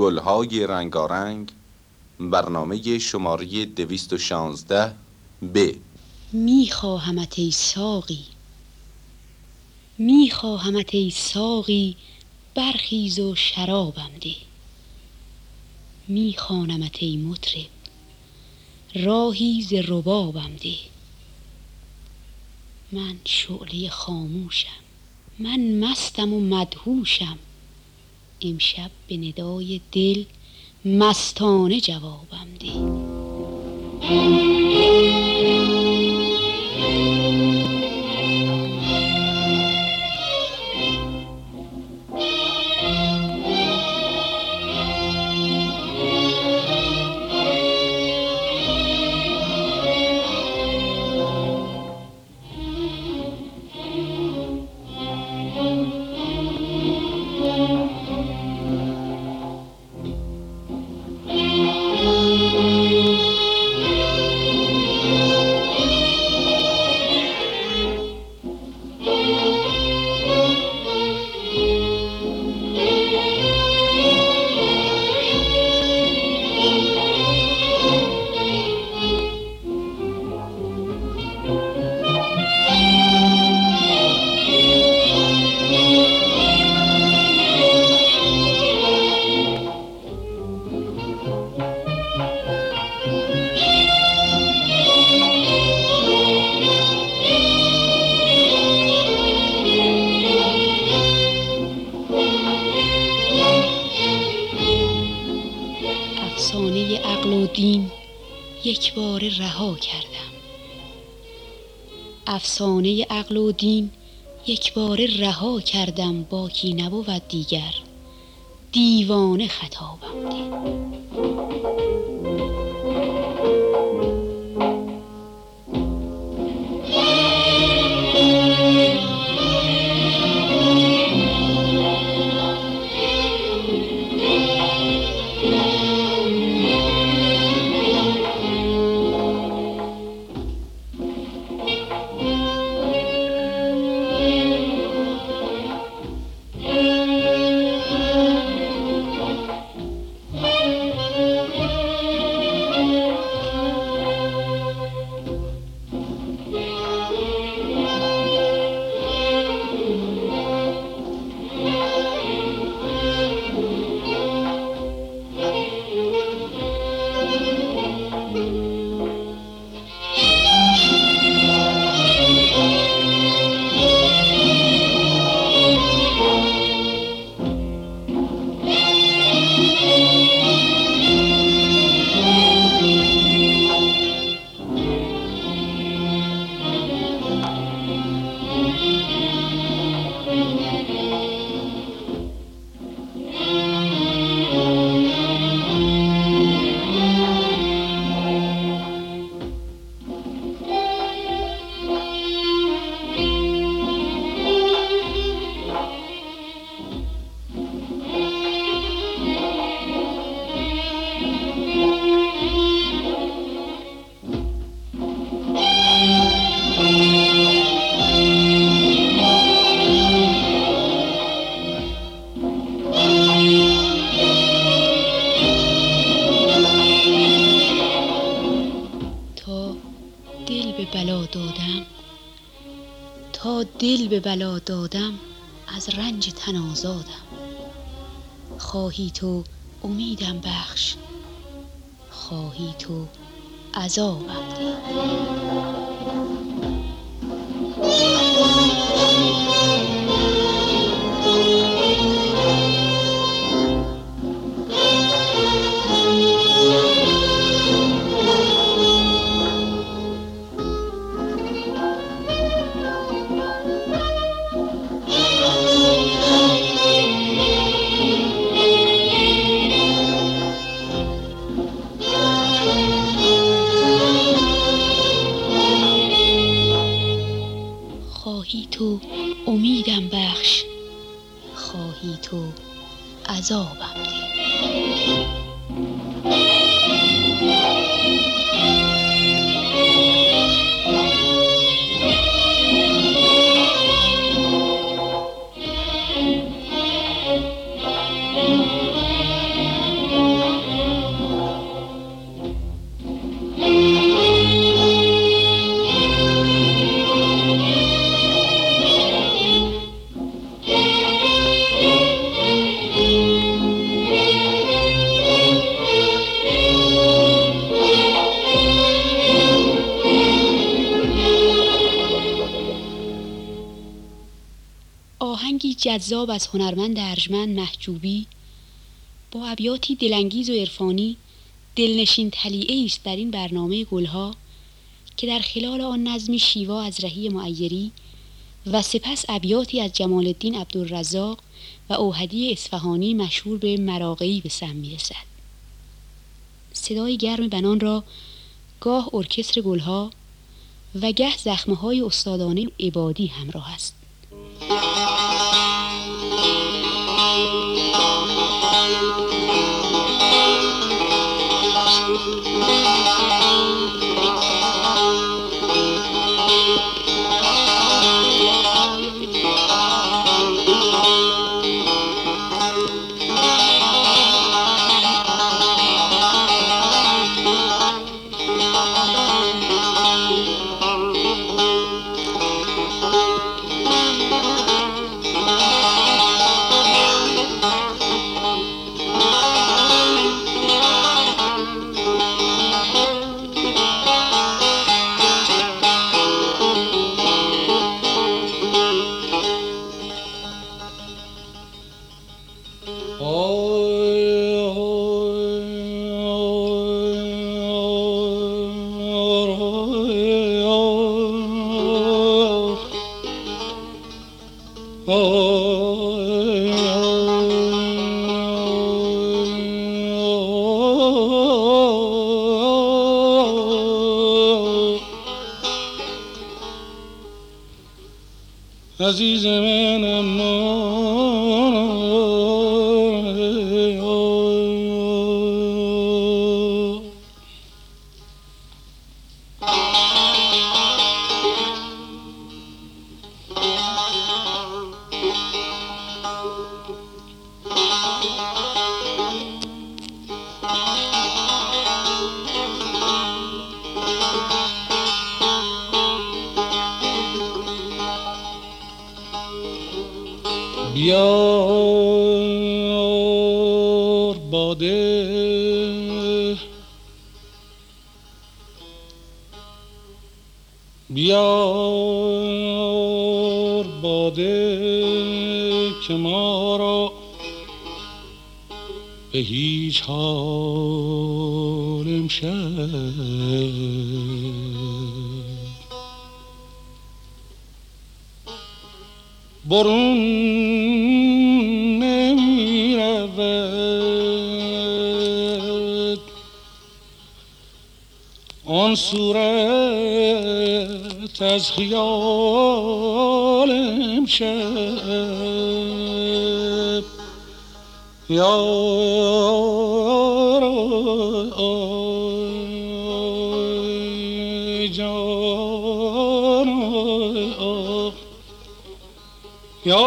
گلهای رنگارنگ برنامه شماره دویست و شانزده ب. میخواهمت ای ساقی. میخواهمت ای ساقی برخیز و شرابم ده. میخوانمت ای مطرب راهی ز ربابم ده. من شعله خاموشم من مستم و مدهوشم. امشب به ندای دل مستانه جوابم ده افسانه عقل و دین یک بار رها کردم. افسانه عقل و دین یک بار رها کردم باکی نبود دیگر. دیوانه خطابم ده بلا دادم از رنج تن آزادم. خواهی تو امیدم بخش خواهی تو عذابم. ده جذاب از هنرمند ارجمند محجوبی با ابیاتی دلانگیز و عرفانی دلنشین تلیعه است در این برنامه گلها که در خلال آن نظمی شیوا از رهی معیری و سپس ابیاتی از جمال الدین عبدالرزاق و اوهدی اصفهانی مشهور به مراقعی به سم می‌رسد. صدای گرم بنان را گاه ارکستر گلها و گه زخمه های استادانه عبادی همراه است. Música عزیز من اما به هیچ حال امشب. برون نمی رود آن صورت از خیال امشب. یار به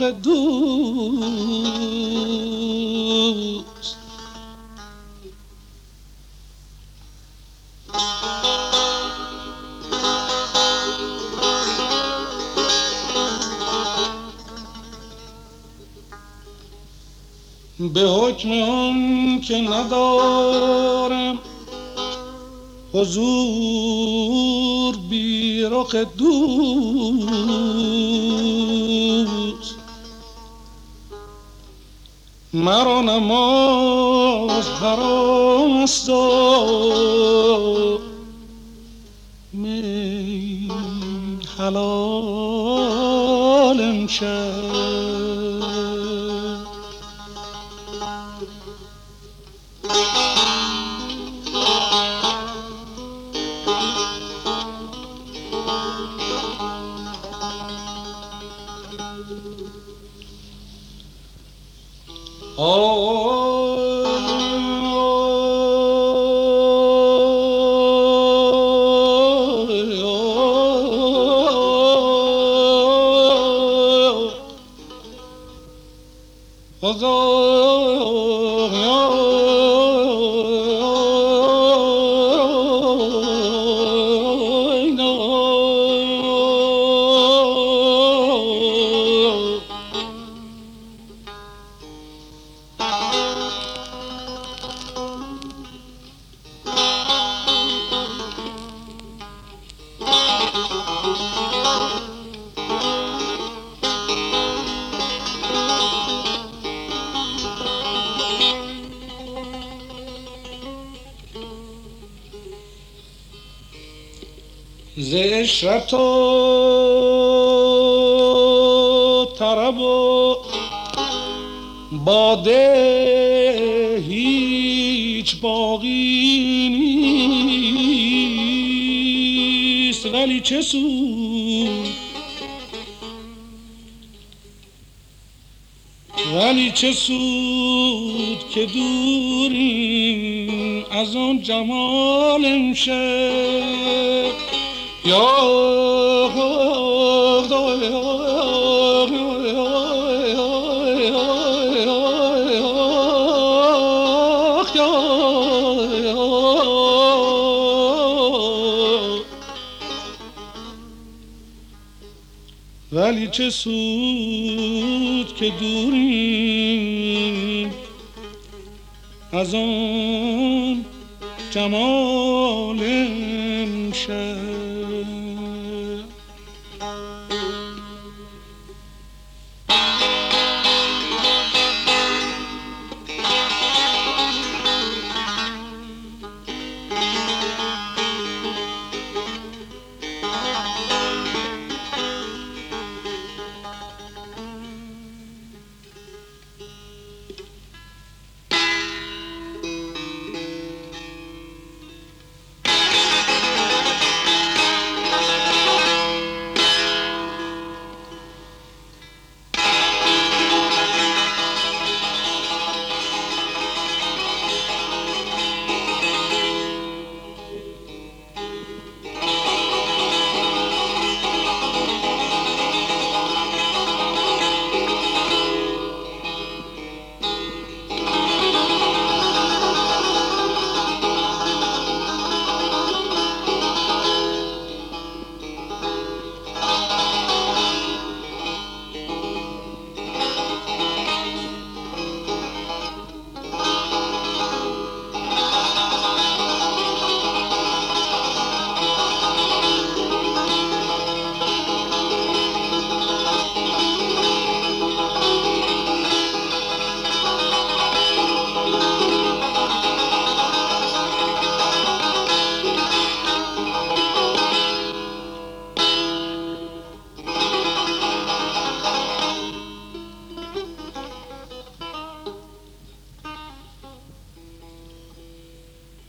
رخ دوست. به حکم اون که ندارم حضور بی رخ دوست. مرا نماز حرام است و می حلال امشب. Oh. oh, oh. ز اشرت و طرب و باده هیچ باقی نیست ولی چه سود؟ ولی چه سود که دوریم از آن جمال امشب؟ ولی چه سود که دوریم از آن جمال امشب.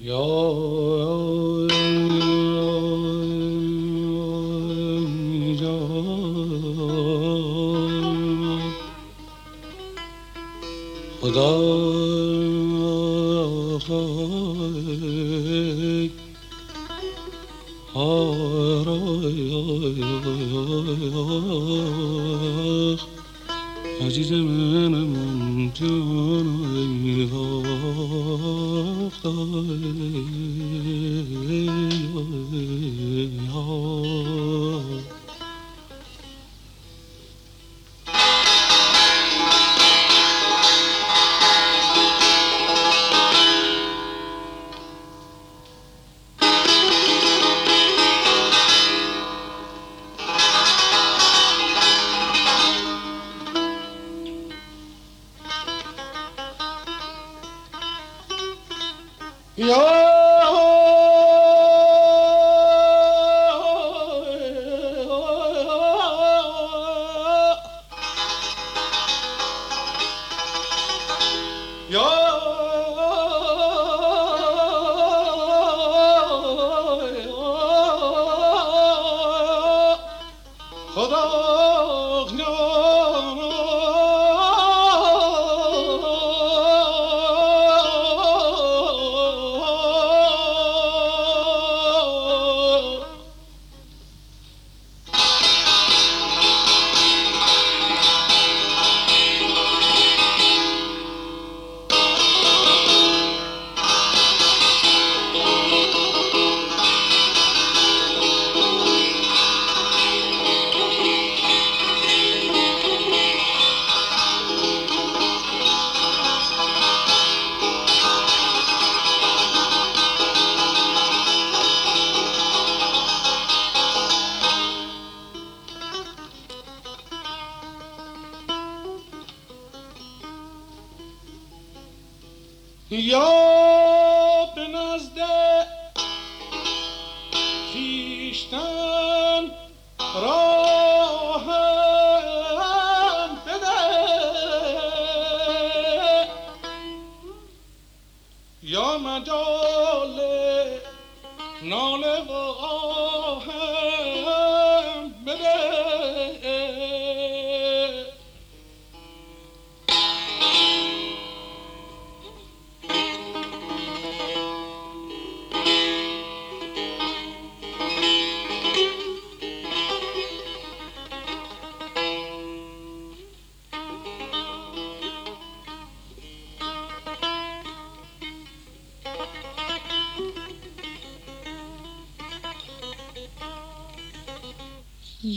عزیز Y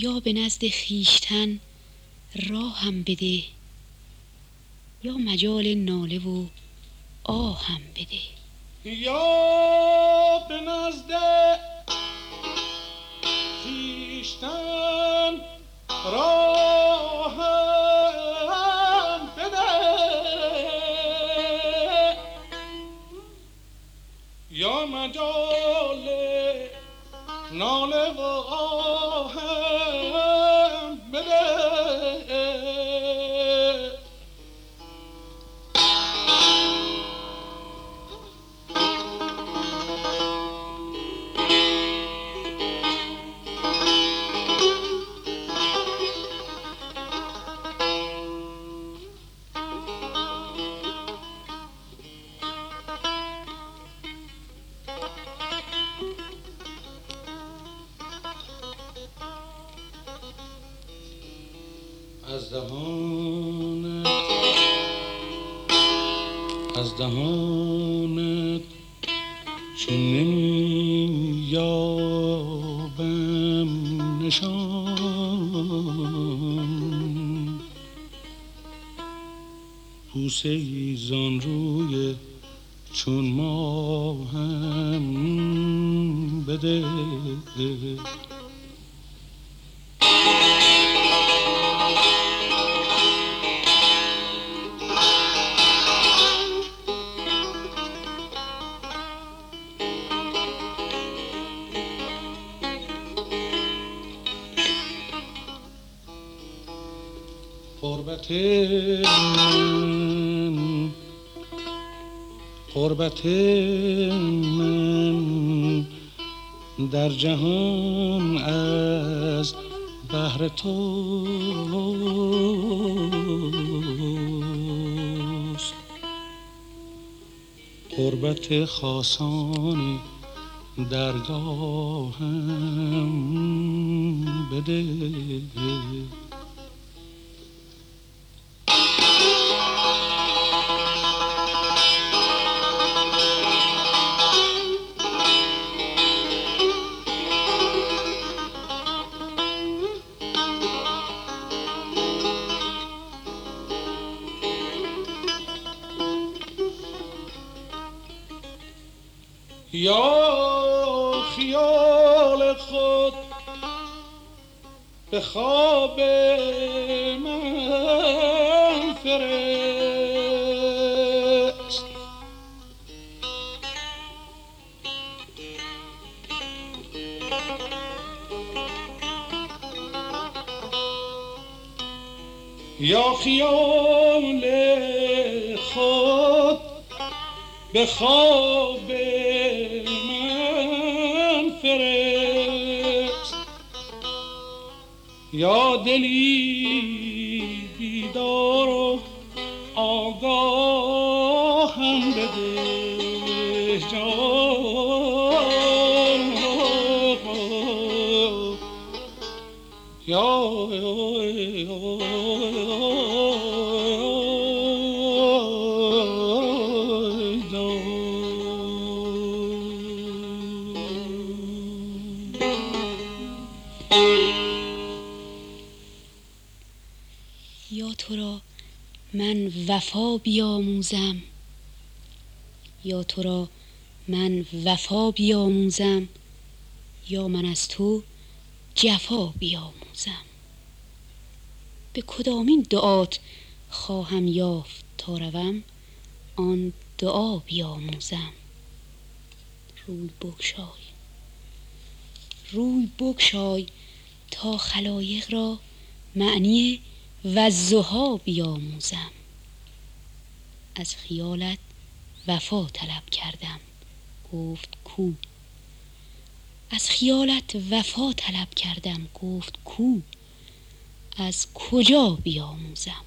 یا به نزد خیشتن راهم بده یا مجال ناله و آهم بده. یا به نزد خیشتن راهم آهم بده روی چون ماهم بده. قربت قربت من در جهان از بهر توست قربت خاصانی درگاهم بده. به خواب من فرست یا خیال خود به خواب یا دلی بیدار و وفا بیاموزم. یا تو را من وفا بیاموزم یا من از تو جفا بیاموزم. به کدامین دعات خواهم یافت تا روم آن دعا بیاموزم. روی بگشای. روی بگشای تا خلایق را معنی و بیاموزم. از خیالت وفا طلب کردم. گفت کو. از خیالت وفا طلب کردم. گفت کو. از کجا بیاموزم؟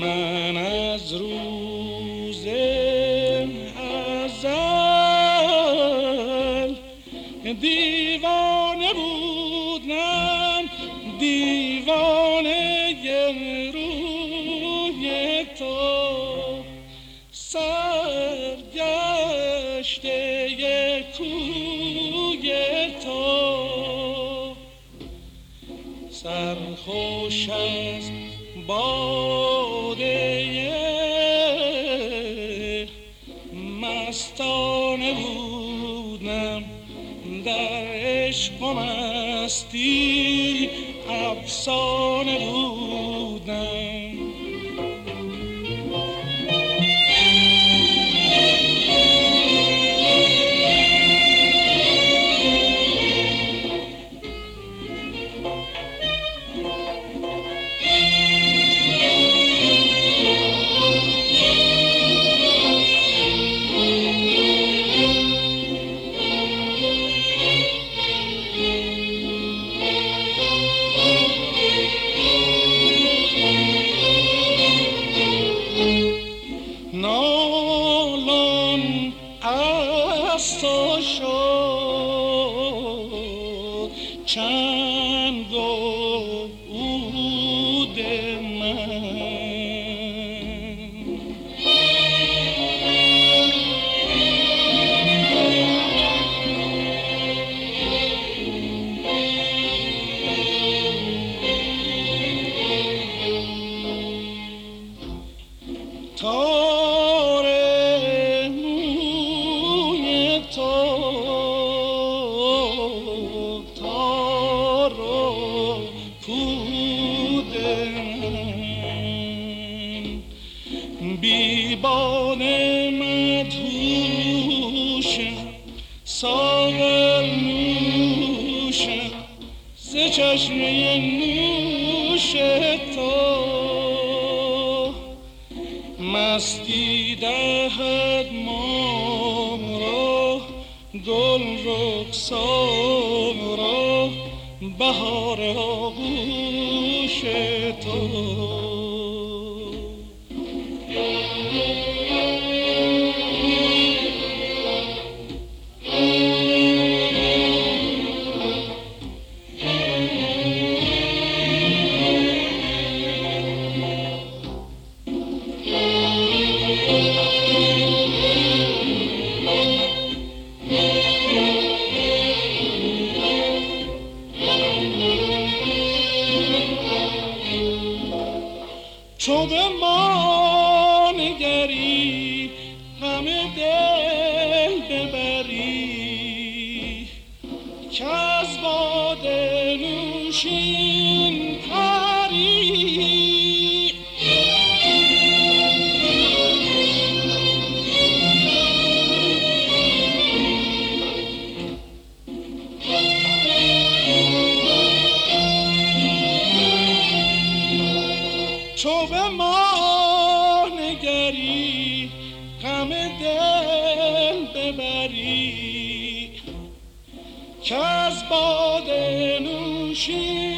من از روز ازل. دیوانه بودم دیوانه روی تو. سرگشته کوی تو. سرخوش از باد so چشمه نوش تو. مستی دهد ما را گل رخسار. ببری. که از باد نوشین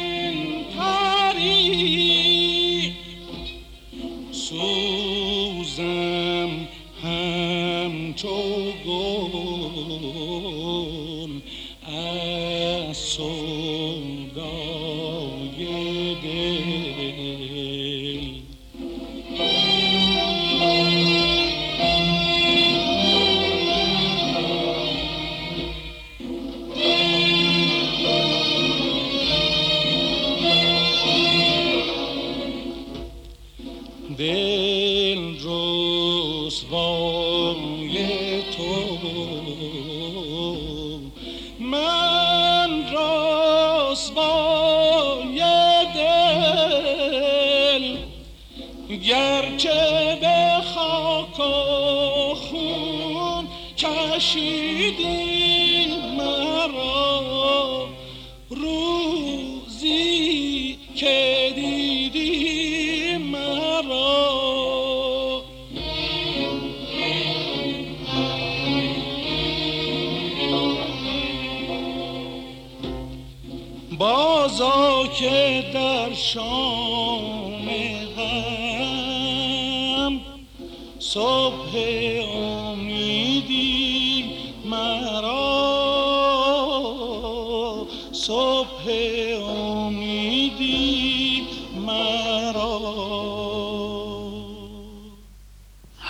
کشیدی مرا. روزی که دیدی مرا. بازا که در شام هم صبح